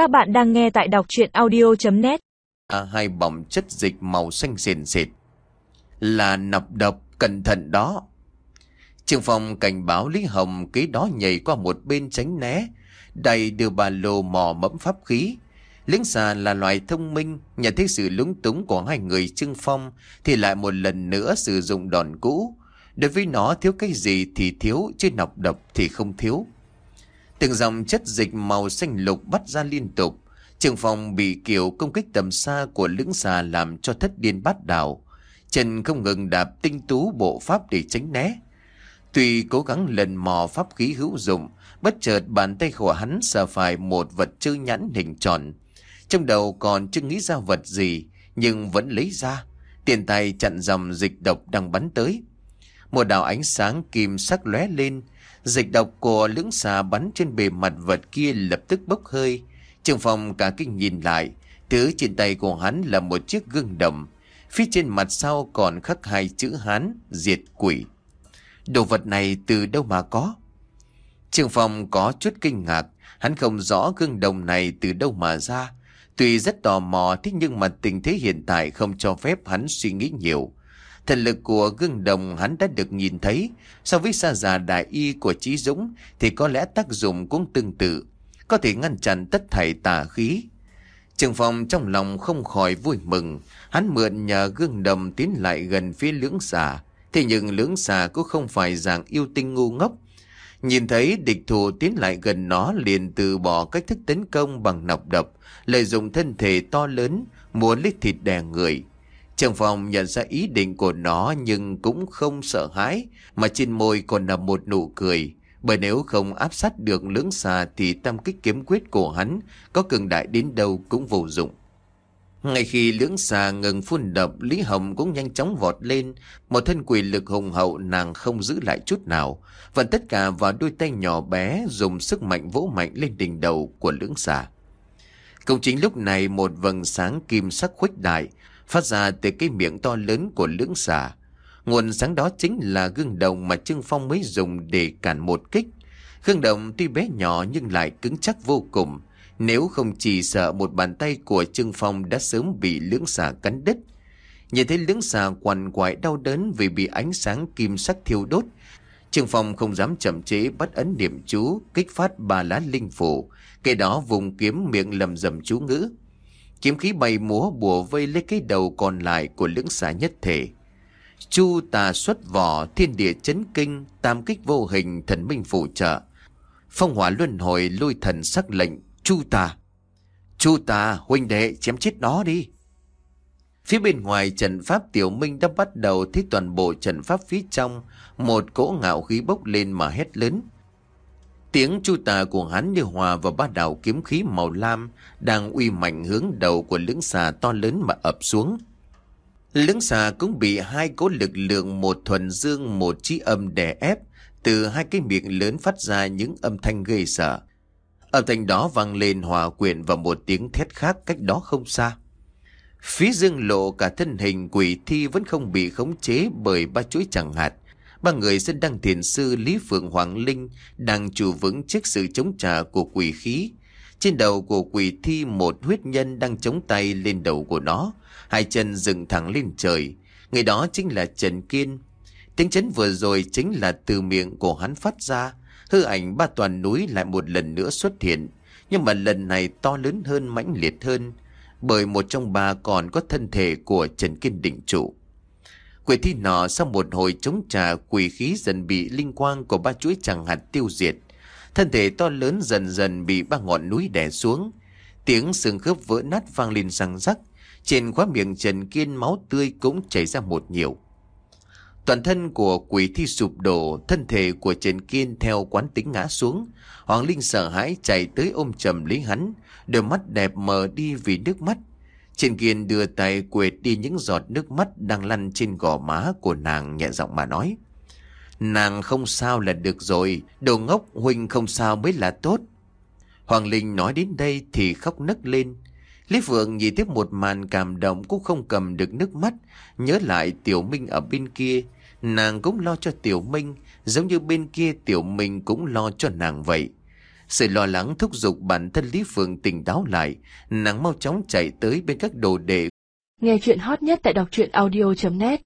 Các bạn đang nghe tại đọc chuyện audio.net à, Hai bọng chất dịch màu xanh sền sệt Là nọc độc, cẩn thận đó. Trường phòng cảnh báo Lý Hồng kế đó nhảy qua một bên tránh né. Đầy đưa ba lô mò mẫm pháp khí. Lính xà là loài thông minh Nhận thấy sự lúng túng của hai người Trương Phong Thì lại một lần nữa sử dụng đòn cũ. Đối với nó thiếu cái gì thì thiếu Chứ nọc độc thì không thiếu. Từng dòng chất dịch màu xanh lục bắt ra liên tục. Trường phòng bị kiểu công kích tầm xa của lưỡng xà làm cho thất điên bát đảo. Trần không ngừng đạp tinh tú bộ pháp để tránh né. Tuy cố gắng lần mò pháp khí hữu dụng, bất chợt bàn tay của hắn sờ phải một vật chơi nhãn hình tròn. Trong đầu còn chưa nghĩ ra vật gì, nhưng vẫn lấy ra. Tiền tay chặn dòng dịch độc đang bắn tới. Một đạo ánh sáng kim sắc lóe lên, Dịch độc của lưỡng xà bắn trên bề mặt vật kia lập tức bốc hơi. Trường phòng cả kinh nhìn lại, thứ trên tay của hắn là một chiếc gương đồng. Phía trên mặt sau còn khắc hai chữ Hán, diệt quỷ. Đồ vật này từ đâu mà có? Trường phòng có chút kinh ngạc, hắn không rõ gương đồng này từ đâu mà ra. Tuy rất tò mò thế nhưng mà tình thế hiện tại không cho phép hắn suy nghĩ nhiều. Thần lực của gương đồng hắn đã được nhìn thấy, so với xa già đại y của Trí Dũng thì có lẽ tác dụng cũng tương tự, có thể ngăn chặn tất thảy tà khí. Trường phòng trong lòng không khỏi vui mừng, hắn mượn nhờ gương đồng tiến lại gần phía lưỡng xà, thế nhưng lưỡng xà cũng không phải dạng yêu tinh ngu ngốc. Nhìn thấy địch thủ tiến lại gần nó liền từ bỏ cách thức tấn công bằng nọc độc, lợi dụng thân thể to lớn, muốn lấy thịt đè người. Trường phòng nhận ra ý định của nó nhưng cũng không sợ hãi, mà trên môi còn nằm một nụ cười. Bởi nếu không áp sát được lưỡng xà thì tâm kích kiếm quyết của hắn có cường đại đến đâu cũng vô dụng. Ngay khi lưỡng xà ngừng phun đập, Lý Hồng cũng nhanh chóng vọt lên. Một thân quỷ lực hùng hậu nàng không giữ lại chút nào. Vẫn tất cả vào đôi tay nhỏ bé dùng sức mạnh vỗ mạnh lên đỉnh đầu của lưỡng xà. Công chính lúc này một vầng sáng kim sắc khuếch đại, phát ra từ cái miệng to lớn của lưỡng xà. Nguồn sáng đó chính là gương đồng mà Trương Phong mới dùng để cản một kích. Gương đồng tuy bé nhỏ nhưng lại cứng chắc vô cùng. Nếu không chỉ sợ một bàn tay của Trương Phong đã sớm bị lưỡng xà cắn đứt. Nhìn thấy lưỡng xà quằn quại đau đớn vì bị ánh sáng kim sắc thiêu đốt. Trương Phong không dám chậm chế bắt ấn điểm chú, kích phát ba lá linh phủ. Cái đó vùng kiếm miệng lầm rầm chú ngữ. Kiếm khí bay múa bùa vây lấy cái đầu còn lại của lưỡng xà nhất thể. Chu tà xuất vỏ, thiên địa chấn kinh, tam kích vô hình, thần minh phụ trợ. Phong hỏa luân hồi lôi thần sắc lệnh, chu tà. Chu tà, huynh đệ, chém chết nó đi. Phía bên ngoài trận pháp tiểu minh đã bắt đầu thấy toàn bộ trận pháp phía trong, một cỗ ngạo khí bốc lên mà hét lớn. Tiếng chu tà của hắn như hòa vào ba đạo kiếm khí màu lam đang uy mạnh hướng đầu của lưỡng xà to lớn mà ập xuống. Lưỡng xà cũng bị hai cố lực lượng một thuần dương, một trí âm đè ép, từ hai cái miệng lớn phát ra những âm thanh gây sợ. Âm thanh đó vang lên hòa quyện vào một tiếng thét khác cách đó không xa. Phía dương lộ cả thân hình quỷ thi vẫn không bị khống chế bởi ba chuỗi chẳng hạt ba người sẽ đăng thiền sư Lý Phượng Hoàng Linh đang chủ vững trước sự chống trả của quỷ khí. Trên đầu của quỷ thi một huyết nhân đang chống tay lên đầu của nó, hai chân dựng thẳng lên trời. Người đó chính là Trần Kiên. Tiếng chấn vừa rồi chính là từ miệng của hắn phát ra. Hư ảnh ba toàn núi lại một lần nữa xuất hiện. Nhưng mà lần này to lớn hơn mãnh liệt hơn. Bởi một trong ba còn có thân thể của Trần Kiên định trụ. Quỷ thi nọ sau một hồi chống trả quỷ khí dần bị linh quang của ba chuỗi chẳng hạt tiêu diệt. Thân thể to lớn dần dần bị ba ngọn núi đè xuống. Tiếng xương khớp vỡ nát vang lên răng rắc. Trên khóa miệng Trần Kiên máu tươi cũng chảy ra một nhiều. Toàn thân của quỷ thi sụp đổ, thân thể của Trần Kiên theo quán tính ngã xuống. Hoàng Linh sợ hãi chạy tới ôm chầm lấy hắn, đôi mắt đẹp mờ đi vì nước mắt. Trên Kiên đưa tay quệt đi những giọt nước mắt đang lăn trên gò má của nàng nhẹ giọng mà nói. Nàng không sao là được rồi, đồ ngốc huynh không sao mới là tốt. Hoàng Linh nói đến đây thì khóc nức lên. Lý Phượng nhìn tiếp một màn cảm động cũng không cầm được nước mắt, nhớ lại Tiểu Minh ở bên kia. Nàng cũng lo cho Tiểu Minh, giống như bên kia Tiểu Minh cũng lo cho nàng vậy. Sự lo lắng thúc giục bản thân Lý Phượng tỉnh táo lại, nàng mau chóng chạy tới bên các đồ đệ. Nghe chuyện hot nhất tại đọc truyện audio.net